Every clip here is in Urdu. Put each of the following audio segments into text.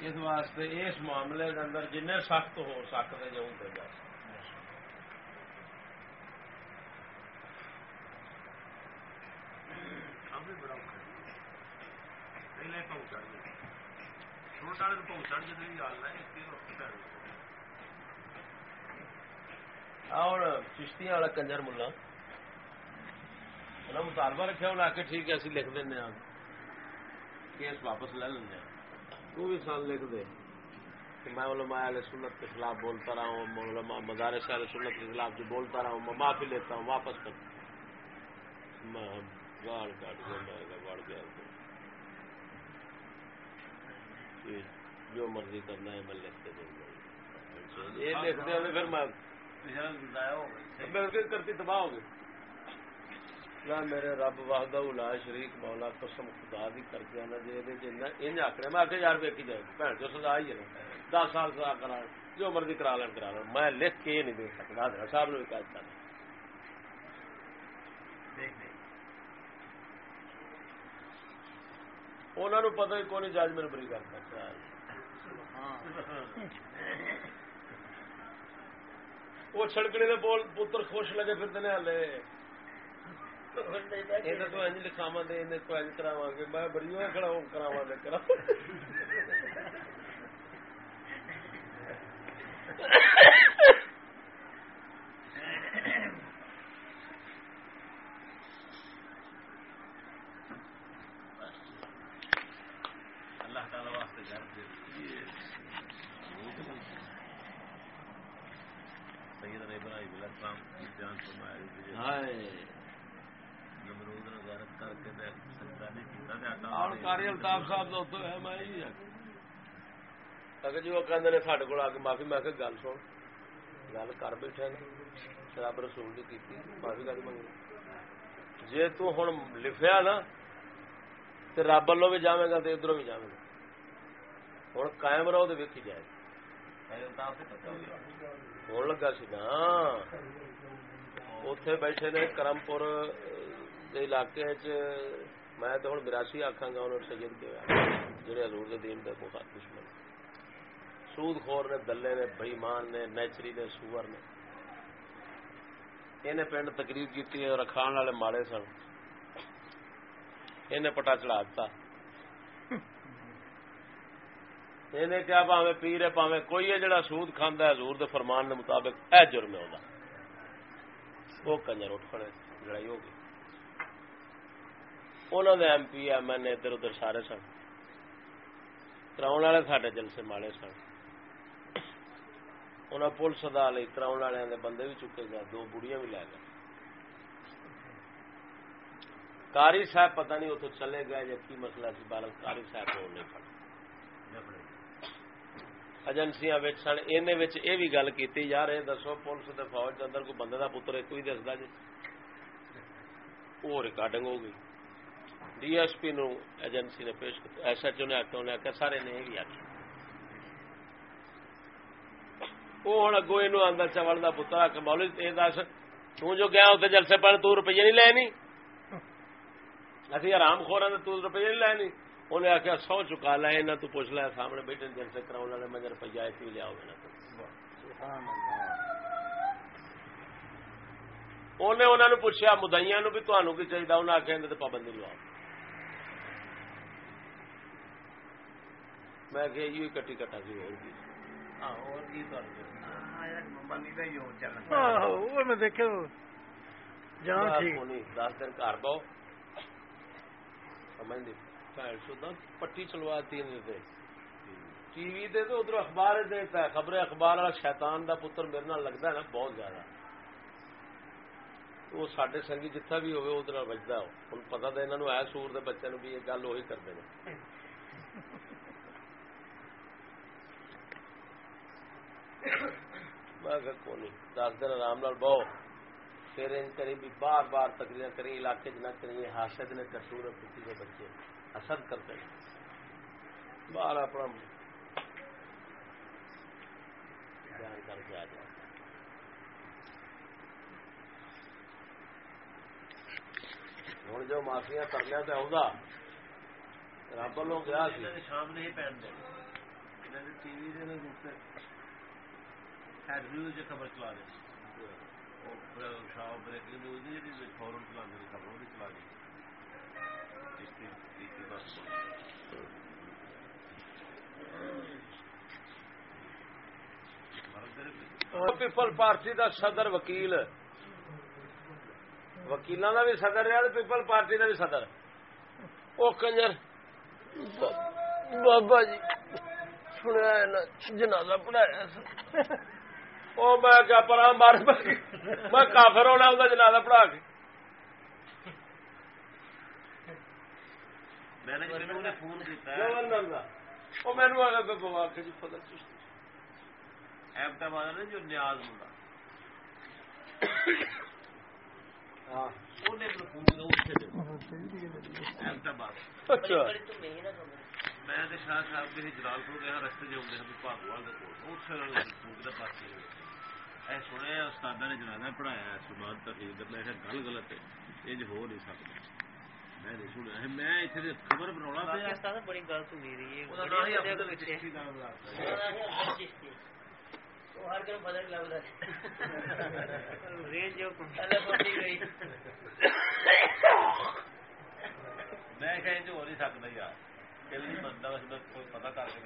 اس واسطے اس معاملے کے اندر جن سخت ہو سکتے جو ہوں بس اور چشتیاں والا کنجر ملا۔ انہیں مطالبہ رکھا انہیں آ کے ٹھیک ہے اسی لکھ دینا کیس واپس لے لینا تو بھی سال لکھ دے۔ کہ میں علماء علیہ سنت کے خلاف بولتا رہا ہوں علماء مدارس علیہ سنت کے خلاف جو بولتا رہا ہوں میں معافی لیتا ہوں واپس کر۔ میں گاڑ کاٹ گیا جو مرضی کرنا ہے میں لکھ کے دوں۔ گا یہ لکھ دیا پھر میں کرتی تباہ ہو گئی۔ میرے رب واہدہ الا شریک مولا قسم خدا دی کر کے آنا جی ان آخر میں آخر یار ویکی جائے بھن جو سزا ہی ہے دس سال سزا کرا جو مرضی کرا لین کرا لین میں لکھ کے نہیں دے سکتا حضرت صاحب نے کہا تھا۔ انہوں پتہ ہی کون جج میرے بری کرتا وہ چھڑکنے کے بول پتر خوش لگے پھرتے ہلے تو اج لکھاوا دے کو اج کراوا گے میں بڑی کھڑا کراوا دے کرا الطاف صاحب اگر جی وہ کہتے ہیں سارے کو آ کے معافی میں کہ گل سن۔ گل کر بیٹھے شراب رسول نے کی معافی کر منگی۔ جی تن لکھیا نا تو رب والوں بھی جائے گا تو ادھر بھی جائے گا۔ ہوں قائم رہو تو ویکھی جائے۔ ہوں لگا سی نا۔ اتے بیٹھے نے کرمپور علاقے چ میں تو ہوں براسی آخا گا، انہوں سید کے جڑے حضور دین کے دشمن سود خور نے، دلے نے بئیمان نے نیچری نے، سور نے۔ انہیں پنڈ تقریر کی اور کھان والے ماڑے سن۔ انہیں پٹا چڑھا دتا۔ انہیں کیا پاوے پیر ہے پاوے کوئی ہے جڑا سود کھانا ہے؟ حضور دے فرمان دے مطابق اے جرم ہے وہ کنجر اٹھ کھڑے، لڑائی ہو گئی۔ انہوں نے ایم پی ایم این ادھر ادھر سارے سن کراؤن والے جلسے ماڑے سن انہیں پولیس ادا لی کراؤن والے بندے بھی چکے گئے دو بڑیاں بھی لے گئے کاری صاحب پتہ نہیں اتو چلے گئے یا کی مسئلہ سی بال کاری صاحب کو نہیں پڑ ایجنسیاں سن یہ بھی گل کی یار یہ دسو پولیس کے فوج کے اندر کوئی بندے کا پتر ایک بھی دستا جی وہ ریکارڈنگ ہو گئی ڈی ایس پی نو ایجنسی نے پیش ایس ایچ او نے آخیا انہیں آخیا سارے نے یہ بھی آخیا وہ ہوں اگو یہ آدھا چوڑ کا پتر آ کے مولو یہ دس تو گیا اتنے جلسے پہ تو روپیے نہیں لے نہیں اسی آرام خور تو روپیے نہیں لے نہیں انہیں آخیا سو چکا لا یہاں تو پوچھ لیا سامنے بیٹھے جلسے کراؤ والے میں روپیہ بھی لیا انہیں انہوں نے پوچھا مدئیاں بھی تمہوں کی چاہیے انہیں آخیا پابندی لواؤ۔ میں کہ یہ کٹی کٹا سی اور کی دس دن گھر پاؤ سمجھ پٹی چلوا تین ٹی وی دے تو ادھر اخبار دیتا ہے۔ خبر اخبار والا شیطان دا پتر میرے نال لگتا ہے نا بہت زیادہ۔ وہ سڈے سنگی جتھا بھی ہوئے ادھر بجتا ہوں پتا تو انہوں ہے سور دے بچے بھی یہ گل وہی کرتے ہیں میں کو نہیں؟ دس دن آرام لال بہو پھر ان کری بھی بار بار تقریر کریں علاقے نہ کریں حاصل نے کسور پتی کے بچے اثر کرتے ہیں۔ باہر اپنا بیان کر کے آ جائے ہوں جو معافیا کرنے تو آؤں رب والوں گیا شام نہیں پہن دے ٹی وی خبر چلا رہے بریکنگ نیوز چلا بھی چلا پیپل پارٹی دا صدر وکیل وکیلوں کا بھی صدر رہا پیپل پارٹی کا بھی صدر وہ کنجر، بابا جی سنیا جنازہ پڑھایا وہ میں کیا پرا مار میں کافر ہونا ان کا جنازہ پڑھا کے۔ مینو آ گیا جی جو نیاز منڈا میں شاہ صاحب جلال پور گیا رستے جو بھاگوال پاس سنیا استاد نے جنازہ پڑھایا تقریر میں گل غلط ہے یہ ہو نہیں سکتا میں نہیں سنیا میں اتنے خبر بنا بڑی گل سنی رہی ہے میں ہو نہیں سکتا یار بندہ پتا کر کے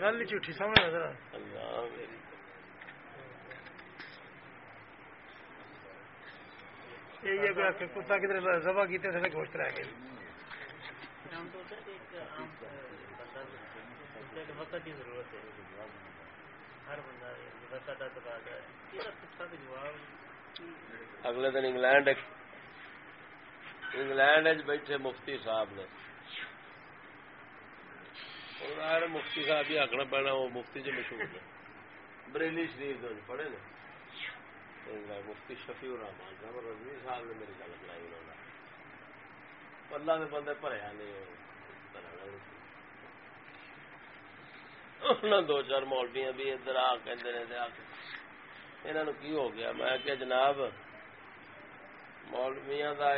گل جھوٹھی سمجھ کتا کدھر سبا کیتے گوشت رہ گئی ضرورت ہے اگلے دن انگلینڈ انگلینڈ بیٹھے مفتی صاحب نے۔ مفتی صاحب ہی آخنا پینا، وہ مفتی جو مشہور نے بریلی شریف پڑھے نا مفتی شفیع الرحمان صاحب رضوی صاحب نے میری گل بنائی انہوں نے اللہ کے بندے بھریا نہیں دو چار مولویاں بھی ادھر آ کہ کی ہو گیا میں کہ جناب مولویاں کا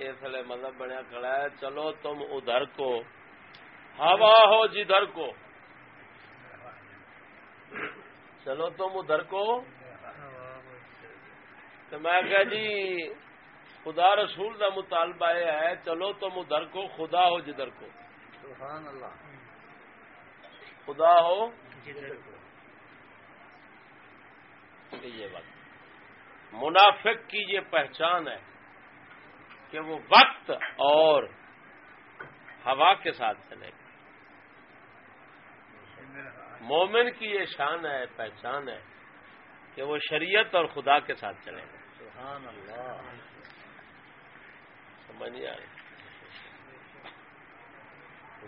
اس لیے مذہب بنیا کھڑا ہے چلو تم ادھر کو ہوا ہو جدھر کو چلو تم ادھر کو تو میں کہ جی خدا رسول کا مطالبہ یہ ہے چلو تم ادھر کو خدا ہو جدھر کو۔ سبحان اللہ۔ خدا ہو یہ بات۔ منافق کی یہ پہچان ہے کہ وہ وقت اور ہوا کے ساتھ چلے گا۔ مومن کی یہ شان ہے پہچان ہے کہ وہ شریعت اور خدا کے ساتھ چلے گا۔ سبحان اللہ. سمجھ نہیں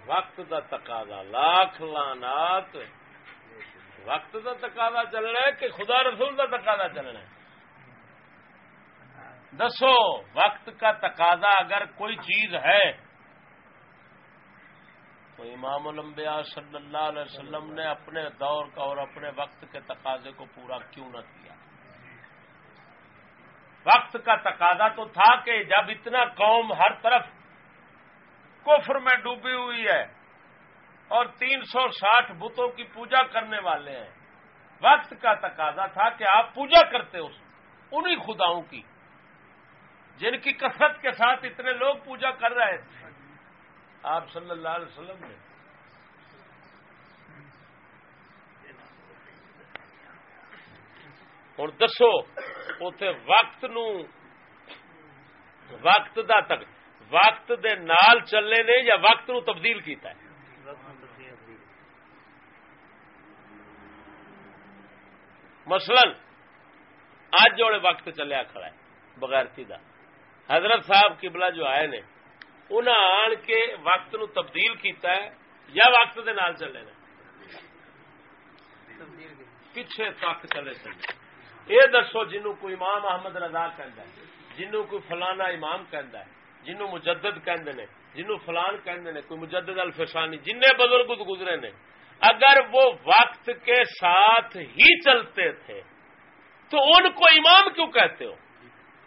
وقت دا تقاضا، لاکھ لانات وقت دا تقاضا چلنا ہے کہ خدا رسول دا تقاضا چلنا ہے؟ دسو، وقت کا تقاضا اگر کوئی چیز ہے، تو امام الانبیاء صلی اللہ علیہ وسلم نے اپنے دور کا اور اپنے وقت کے تقاضے کو پورا کیوں نہ کیا؟ وقت کا تقاضا تو تھا کہ جب اتنا قوم ہر طرف کفر میں ڈوبی ہوئی ہے اور تین سو ساٹھ بتوں کی پوجا کرنے والے ہیں، وقت کا تقاضا تھا کہ آپ پوجا کرتے اس انہی خداؤں کی، جن کی کثرت کے ساتھ اتنے لوگ پوجا کر رہے تھے۔ آپ صلی اللہ علیہ وسلم نے ہوں، دسو اتے وقت نو، وقت دا تک، وقت دے نال چلنے نے یا وقت نو تبدیل کیتا ہے؟ مثلا اج والے وقت چلیا کھڑا ہے، بغیرتی دا، حضرت صاحب قبلہ جو آئے نے، انہاں آن کے وقت نو تبدیل کیتا ہے یا وقت دے نال چلے نے؟ پیچھے تک چلے چلے۔ یہ دسو جنوں کوئی امام احمد رضا کہ جنوں کوئی فلانا امام کہ جنوں مجدد کہندے نے جنوں فلان کہندے نے کوئی مجدد الفسانی جن بزرگ گزرے نے اگر وہ وقت کے ساتھ ہی چلتے تھے تو ان کو امام کیوں کہتے ہو؟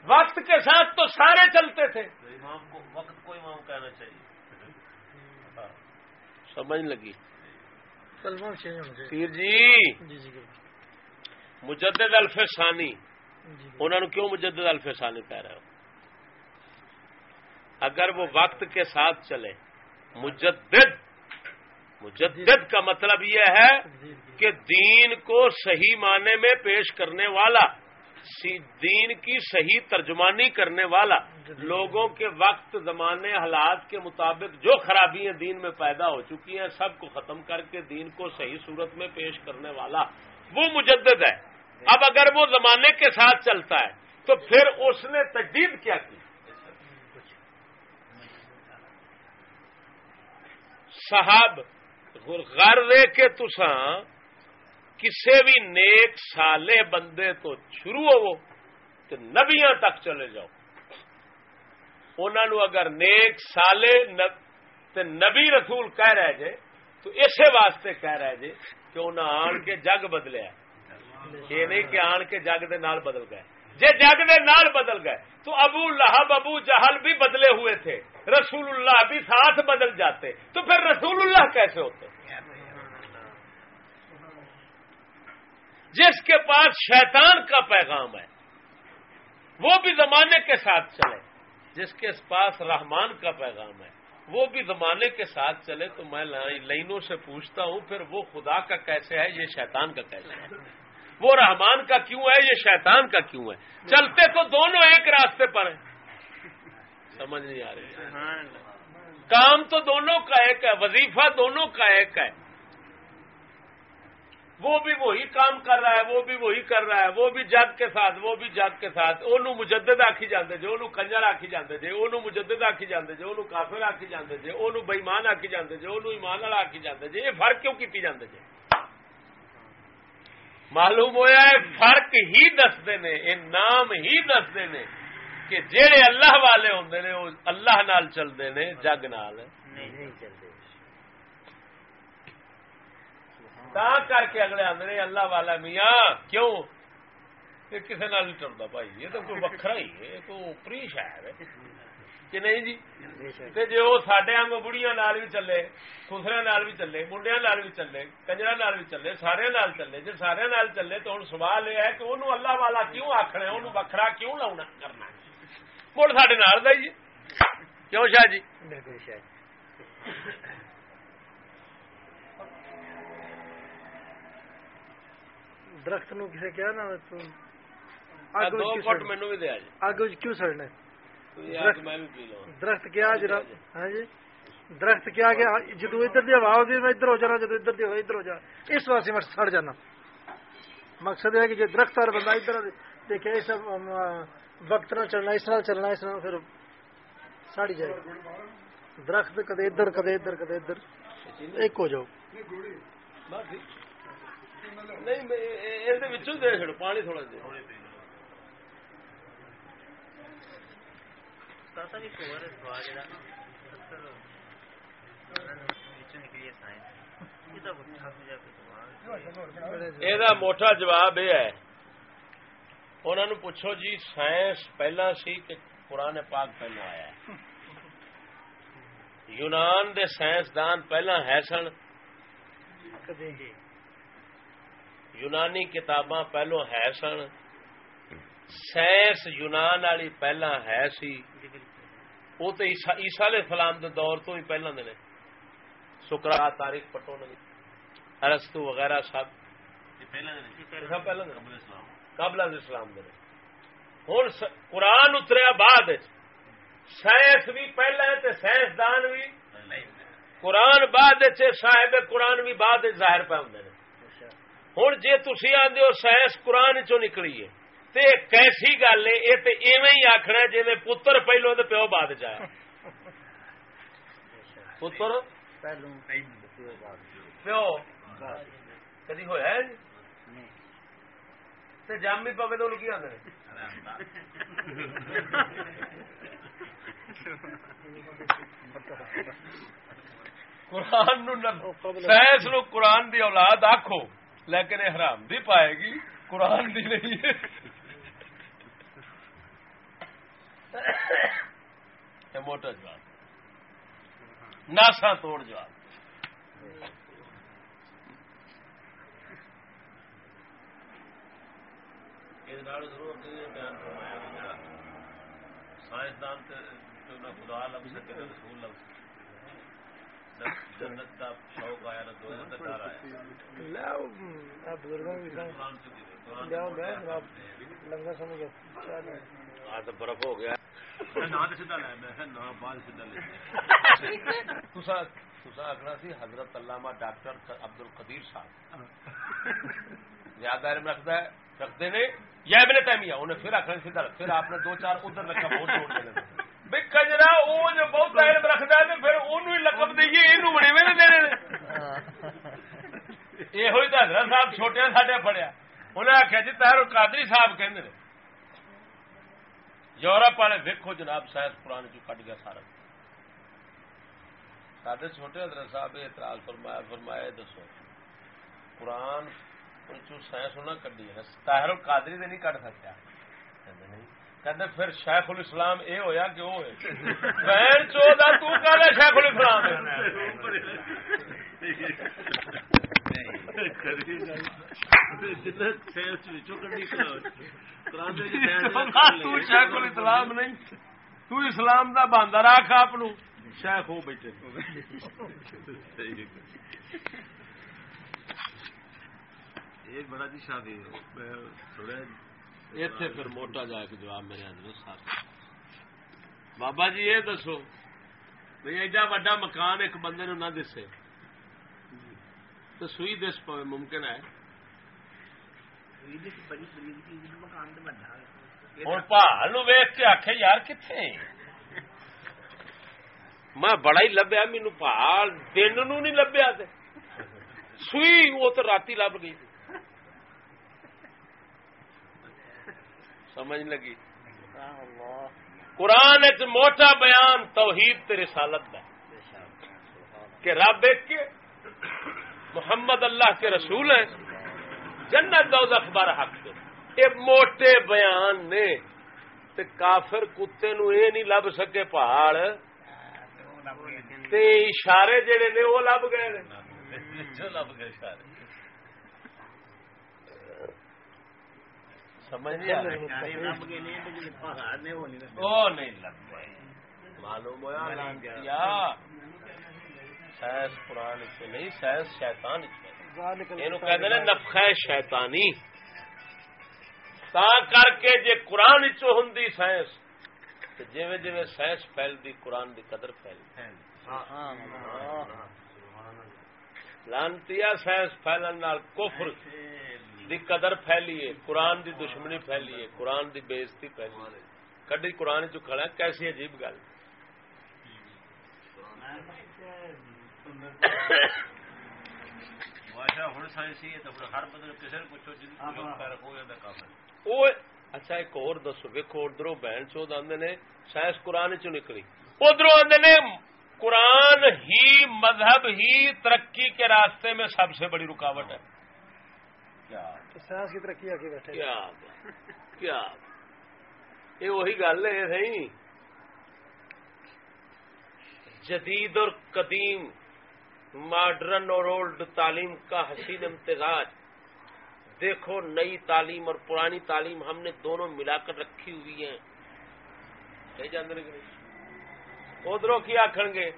وقت کے ساتھ تو سارے چلتے تھے۔ امام کو وقت کو امام کہنا چاہیے۔ سمجھ لگی؟ پیر جی۔ مجدد الف ثانی انہوں نے کیوں مجدد الف ثانی کہہ رہے ہو؟ اگر وہ وقت کے ساتھ چلے مجدد مجدد کا مطلب یہ ہے کہ دین کو صحیح معنی میں پیش کرنے والا دین کی صحیح ترجمانی کرنے والا لوگوں کے وقت زمانے حالات کے مطابق جو خرابیاں دین میں پیدا ہو چکی ہیں سب کو ختم کر کے دین کو صحیح صورت میں پیش کرنے والا۔ وہ مجدد ہے۔ اب اگر وہ زمانے کے ساتھ چلتا ہے، تو پھر اس نے تجدید کیا کی؟ صاحب غر لے کے تساں کسے بھی نیک سالے بندے تو شروع ہو تو نبیاں تک چلے جاؤ۔ انہوں اگر نیک سالے نبی رسول کہہ رہے جے، تو اسی واسطے کہہ رہے جے کہ انہیں آن کے جگ بدلیا یہ نہیں کہ آن کے جگ دے نال بدل گئے۔ جے جگ دے نال بدل گئے، تو ابو لہب، ابو جہل بھی بدلے ہوئے تھے۔ رسول اللہ بھی ساتھ بدل جاتے۔ تو پھر رسول اللہ کیسے ہوتے؟ جس کے پاس شیطان کا پیغام ہے، وہ بھی زمانے کے ساتھ چلے۔ جس کے پاس رحمان کا پیغام ہے وہ بھی زمانے کے ساتھ چلے تو میں لائنوں سے پوچھتا ہوں پھر وہ خدا کا کیسے ہے یہ شیطان کا کیسے ہے؟ وہ رحمان کا کیوں ہے یہ شیطان کا کیوں ہے؟ چلتے تو دونوں ایک راستے پر ہیں۔ سمجھ نہیں آ رہی۔ کام تو دونوں کا ایک ہے وظیفہ دونوں کا ایک ہے۔ وہ بھی وہی کام کر رہا ہے، وہ بھی وہی کر رہا ہے، وہ بھی جگ کے ساتھ، وہ بھی جگ کے ساتھ۔ وہ مجدد آخی جانے جی وہ کنجر آخی جانے جی وہ مجدد آخی جانے جی وہ کافر آخی جانے جی وہ بئیمان آخی جانے جی وہ ایمان والا آخی جانے جی یہ فرق کیوں کی جانے جی معلوم ہوا ہے، فرق ہی دستے نے یہ نام ہی دستے نے کہ جہے اللہ والے ہوں اللہ نال چلتے نے، جگ نال۔ نہیں چلتے۔ تا کر کے اگلے آدھے اللہ والا میاں کیوں یہ کسی نال نہیں ٹرتا بھائی یہ تو کوئی وکرا ہی ہے تو اوپری شہر ہے کہ نہیں جی جی وہ سڈے آنگ بڑھیا نال بھی چلے خسرے نال بھی چلے منڈیا نال بھی چلے کنجر نال بھی چلے سارے نال چلے جی سارے نال چلے تو ہوں سوال یہ ہے کہ انہوں اللہ والا کیوں آخنا انہوں وکرا کیوں لاؤنا کرنا مڑ سڈے نال دائیے کیوں شاہ جی درخت نو کسی کیا نا اگ کیوں سڑنا درخت کیا ہاں جی۔ درخت کیا جدو ادھر دی ہوا ہوتی میں ادھر ہو جانا جدو ادھر دی ادھر ہو جانا اس واسطے میں سڑ جانا۔ مقصد ہے کہ جو درخت اور بندہ ادھر دیکھے اس وقت نہ چلنا اس طرح چلنا اس طرح پھر ساڑی جائے۔ درخت کدے ادھر کدے ادھر کدے ادھر۔ ایک ہو جاؤ۔ نہیں دے چڑو پانی تھوڑا یہ موٹا جواب یہ ہے انہوں نے پوچھو جی سائنس پہلا سی کہ پرانے پاک پہلو آیا ہے یونان دے سائنسدان پہلا ہے سن یونانی کتاباں پہلو ہے سن۔ سائنس یونان والی پہلا ہے سی۔ وہ تو عیسا علیہ السلام دے دور تو ہی پہلے دے سکرا تاریخ پٹو نے ارستو وغیرہ سب۔ قبل اسلام دے ہوں قرآن اتریا بعد سائنس بھی پہلے تے سائنسدان بھی۔ قرآن بعد صاحب قرآن بھی بعد ظاہر پہ ہوں ہوں جی تھی آدھے ہو سائنس قرآن چو نکلی ہے تو کیسی گل ہے یہ تو ایویں ہی آخنا جی پتر پہلو تو پیو بعد چایا پتر؟ پیو کدی ہوا جی جامی پوے تو کی آدھے قرآن سائنس نو قرآن دی اولاد آخو لیکن یہ حرام بھی پائے گی، قرآن بھی نہیں ہے۔ موٹا جواب۔ ناسا توڑ جواب۔ سائنسدان خدا لفظ رسول لفظ جنت کا شوق آیا دو لنگر سمجھ برف ہو گیا۔ آخنا سی حضرت علامہ ڈاکٹر عبد القدیر صاحب۔ یاد علم رکھتا ہے رکھتے نے یا ابن تیمیہ انہیں پھر آخر سیدھا پھر آپ نے دو چار ادھر رکھا بہت جوڑ دینے۔ بھائی کجرا وہ جو بہت علم رکھتا ہے پھر انہوں لقب دئیے یہ بڑے میں دینے یہ ہوئی حضرت صاحب چھوٹے ساڈے پڑیا انہیں آخیا جی تہر قادری صاحب کہ یورپ والے ویکو جناب سائنس پرانے چ کٹ گیا سارا۔ سارے چھوٹے حضرت صاحب اعتراض فرمایا فرمایا دسو قرآن سائنس نہ کڈی ہے تاہر القادری نہیں کٹ سکیا۔ کہتے پھر شیخ الاسلام اے ہویا کہ وہ بہن چودا تو کہہ شیخ الاسلام شیخ الاسلام نہیں تو اسلام دا باندھا رکھ آپ شیخ ہو بیٹھے۔ یہ بڑا جی شادی اتنے پھر موٹا جا کے جواب میرے حضرت بابا جی یہ دسو بھائی ایڈا وا مکان ایک بندے نہ دسے۔ تو سوئی دس پہ ممکن ہے؟ ہوں پہاڑ ویخ کے آخ یار کتنے میں بڑا ہی لبیا مینو پہاڑ دن نو نہیں لبیا سوئی، وہ تو رات لب گئی۔ سمجھ لگی۔ قرآن ایک موٹا بیان توحید تے رسالت کا کہ رب ایک کے محمد اللہ کے رسول ہیں۔ جنت دو اخبار حق سے یہ موٹے بیان نے تے کافر کتے نو اے نہیں لب سکے پہاڑ۔ تے اشارے جڑے نے وہ لب گئے لب گئے اشارے۔ سمجھ نہیں معلوم ہوا۔ سائنس قرآن نہیں سائنس شیطان کہ نفخ شیطانی۔ تا کر کے جے قرآن ہوں سائنس جی جی سائنس پھیلتی قرآن کی قدر پھیل لانتی سائنس پھیلن کفر۔ دی قدر پھیلیے قرآن دی دشمنی پھیلیے قرآن دی بےزتی پھیلی کڈی قرآن چڑا کیسی عجیب گل۔ اچھا ایک اور دسو۔ ویکو ادھر بہن چود آدھے نے سائنس قرآن چ نکلی۔ ادھر آدھے نے قرآن ہی مذہب ہی ترقی کے راستے میں سب سے بڑی رکاوٹ ہے۔ سائنس کی ترقی آ کے بیٹھے کیا یہ وہی گل ہے سی جدید اور قدیم، ماڈرن اور اولڈ تعلیم کا حسین امتزاج۔ دیکھو، نئی تعلیم اور پرانی تعلیم ہم نے دونوں ملا کر رکھی ہوئی ہیں۔ ادھروں کی آخر گے؟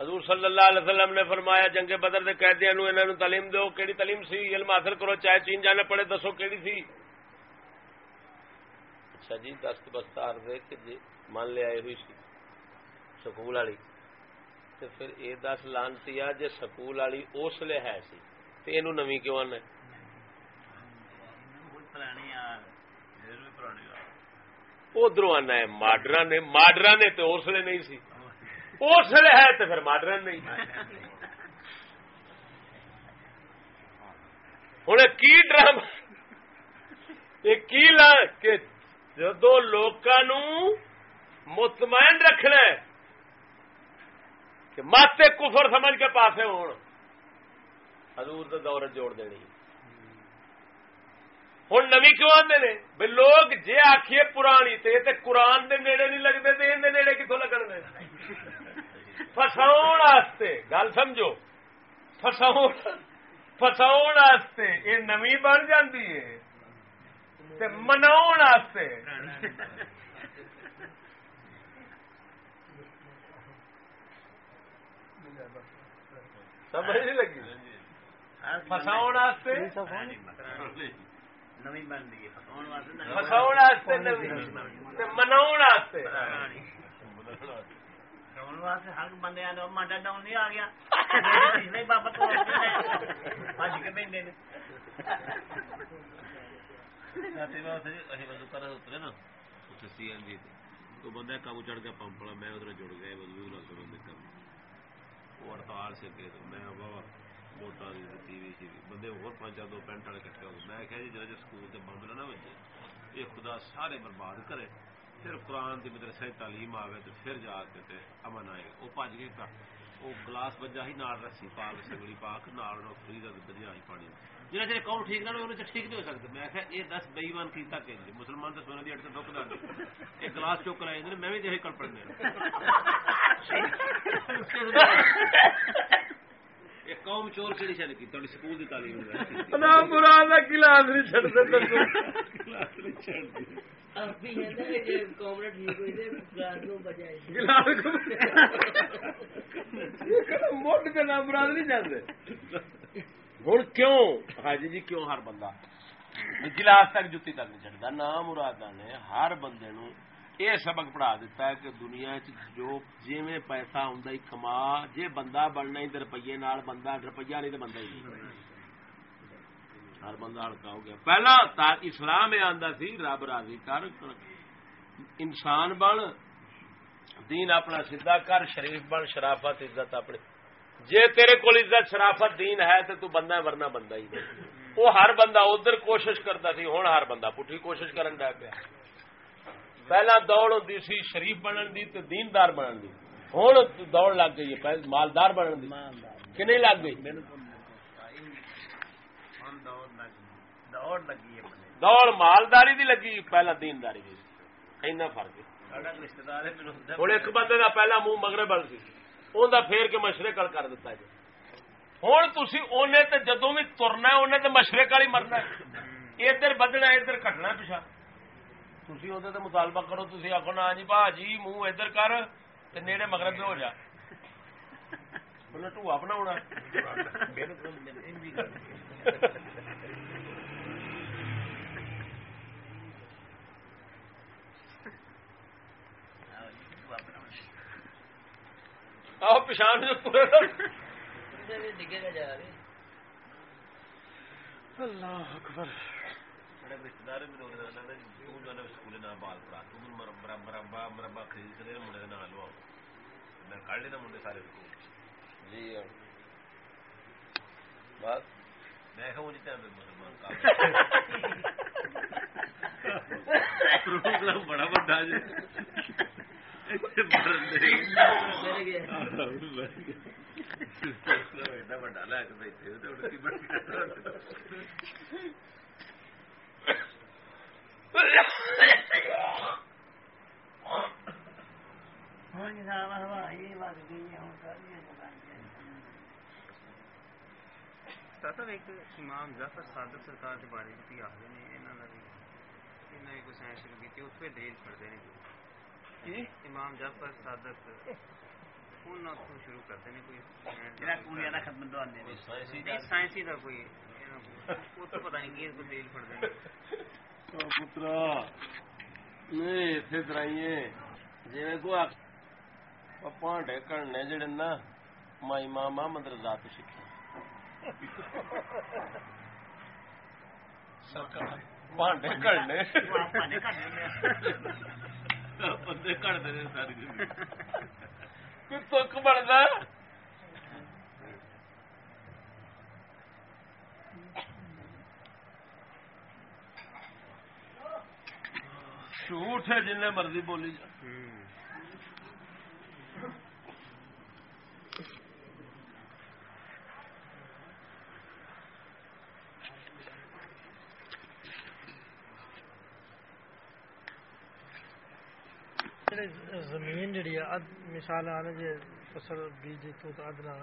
حضور صلی اللہ علیہ وسلم نے فرمایا جنگ بدر کے قیدیاں انہوں تعلیم دو کیڑی تعلیم سی؟ علم حاصل کرو چاہے چین جانا پڑے دسو کیڑی سی؟ اچھا جی دست بستار دے کہ جی مان لے آئی ہوئی سی سکول والی۔ تو پھر یہ دس لانتی آ جی سکول والی اس لیے ہے سی۔ تو یہ نمی کیوں آنا ادھر آنا ہے ماڈرا نے ماڈرا نے تو اس لیے نہیں سی۔ اس لیے ہے تو پھر ماڈرن نہیں۔ ہوں کی ڈرامہ کی لا کہ جدو لوگوں مطمئن رکھنا کہ ماتے کفر سمجھ کے پاسے ہون، حضور تو دور جوڑ دینی۔ ہوں نمی کیوں آتے نے؟ بھائی لوگ جی آخیے پرانی تو یہ قرآن دے نیڑے نہیں لگتے تو یہ نیڑے کتوں لگن گے؟ فساؤ گل سمجھو۔ فساؤ فساؤ یہ نمی بن جاتی ہے۔ منا سمجھ نہیں لگی؟ فساؤ ہر بندے ڈاؤن نہیں آ گیا بابا بج کے دو پینٹ والے میں کہ جی جی بچے یہ خدا سارے برباد کرے پھر قرآن کی مدرسے تعلیم آئے تو پھر جا کے تے امن آئے۔ وہ پج گئے وہ گلاس بجا ہی نال رسی پا کے سنگلی پا کے نال فری کا دیا ہی پانی۔ جنہیں چیز قوم ٹھیک نہ ہونے ٹھیک نہیں ہو سکتے میں آخیا یہ دس بئیمان کیتا کہ مسلمان تو سونے کی اٹ سے دیں ایک گلاس چوک لائے میں بھی دیکھ کر پڑنے قوم چور کہڑی شاید کی سکول تعلیم۔ مراد نہیں کے نام نہیں ہوں کیوں؟ حاجی جی کیوں ہر بندہ؟ گلاس تک جتی تک نہیں چڑھتا نہ مراد نے ہر بندے نو یہ سبق پڑھا دیتا ہے کہ دنیا جو جی پیسہ ہوں کما جی بندہ بننا ہی روپیے بندہ روپیہ نہیں تو بندہ ہی نہیں۔ ہر بندہ ہلکا ہو گیا۔ پہلا اسلام یہ آتا سی رب راضی کر انسان بن دین اپنا سیدا کر شریف بن شرافت عزت اپنی۔ جے تیرے کو عزت شرافت دین ہے تو تو بندہ ورنہ بندہ ہی نہیں۔ وہ ہر بندہ ادھر کوشش کرتا سی ہوں ہر بندہ پٹھی کوشش کرن ڈا پیا۔ پہلا دوڑ ہوتی سی شریف بنن دی تو دیندار بنن دی۔ ہوں دوڑ لگ گئی ہے مالدار بنن دی۔ کہ نہیں لگ گئی؟ دوڑ مالداری دی لگی پہلا دینداری دی۔ اینا فرق ہوں ایک بندے کا پہلا منہ مغرب بل سی۔ ان پھیر کے مشرق کر دیتا جی ہوں تھی انہیں تو جدو بھی ترنا انہیں تو مشرق والی مرنا ادھر بدنا ادھر کٹنا پچھا تھی وہ مطالبہ کرو تھی آخو نا جی بھا جی منہ ادھر کر نیڑے مغرب پہ ہو جا۔ آؤ پچھان جو پورے اللہ اکبر۔ رشتے دار سکول بال پڑا تم مربا مربا خرید رہے منڈے کا نام لواؤ میں کڑ لینا منڈے سارے سکول۔ جی بس میں کہ مجھے دھیان مسلمان بڑا بڑا جی امام ظفر صادق سرکار کے بارے میں آخر نے کوئی سائنس شروع کی اس پہ دلیل کرتے امام جعفر صادق شروع کرتے ہیں کوئی سائنسی کا کوئی پتا نہیں کہ دلیل پڑتے ہیں پترا نہیں اتنے طرح کو پانڈے کڑنے جڑے نا مائی ماں محمد رضا تو سیکھے پانڈے کڑنے بندے ہیں ساری تک بنتا جھوٹ ہے جن مرضی بولی جا زمین جڑی ہے مثال آنے جی فصل بیج تو ادنا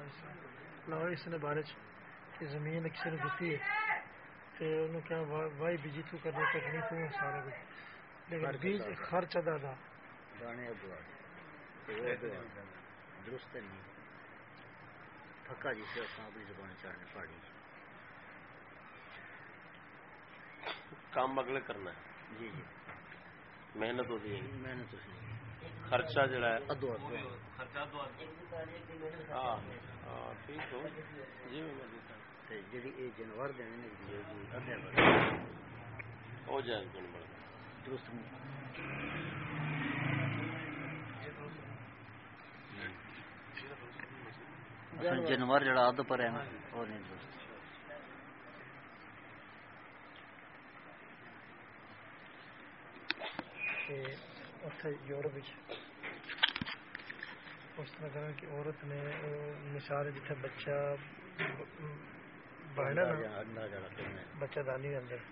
لو اس نے۔ بارے کہ زمین کسی نے دیتی ہے۔ تو انہوں کیا وائی بیجی تو کرنے تو سارا کچھ۔ لیکن بیج خرچ ادا دا دانے درست نہیں پکا جسے اپنی زبان چڑھنے پہاڑی کام اگلے کرنا ہے۔ جی جی۔ محنت ہوتی ہے۔ محنت تو سی خرچہ جڑا ہے۔ ادو ادو۔ ہو۔ جائے درست جانور۔ جڑا اد پر ہے نا وہ نہیں درست۔ کریں کہ عورت نے وہ مثال جتنے بچہ بہنا نا انڈا جڑا کرنا بچہ دانی کے اندر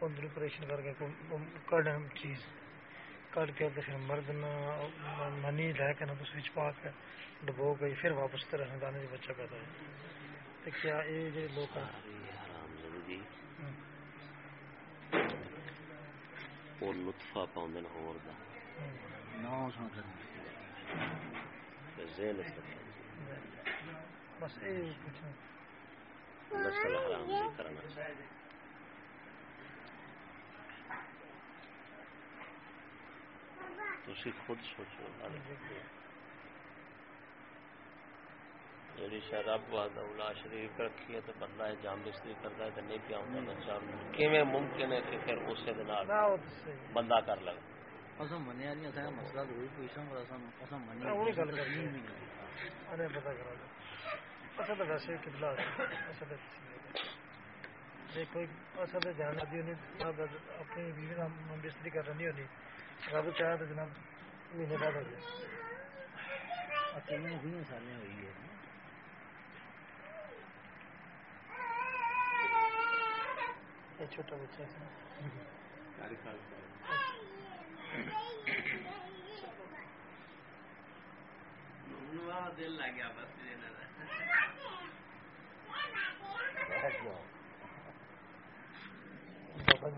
اندر آپریشن کر کے کڈ ہم چیز کڈ کے تو پھر مرد نہ منی لے کے نا اس وچ پا کے ڈبو گئی پھر واپس طرح دانے سے بچہ پیدا ہے تو کیا یہ جڑے لوگ وہ لطفہ پاؤندن ہور دا اس اس بس یہ کرنا۔ خود سوچو۔ جیڑی شاید اولا شریف رکھی ہے تو بندہ ہے جام بستری کرتا ہے تو نہیں پیا ہوتا۔ بچہ کیویں ممکن ہے کہ پھر صحیح بندہ کر لگا چاہے تو جناب مہینے بعد ہو جائے۔ اکیلے ہوئی سالیں ہوئی ہے یہ چھوٹا بچہ ہے۔ دل لگ گیا بس بابا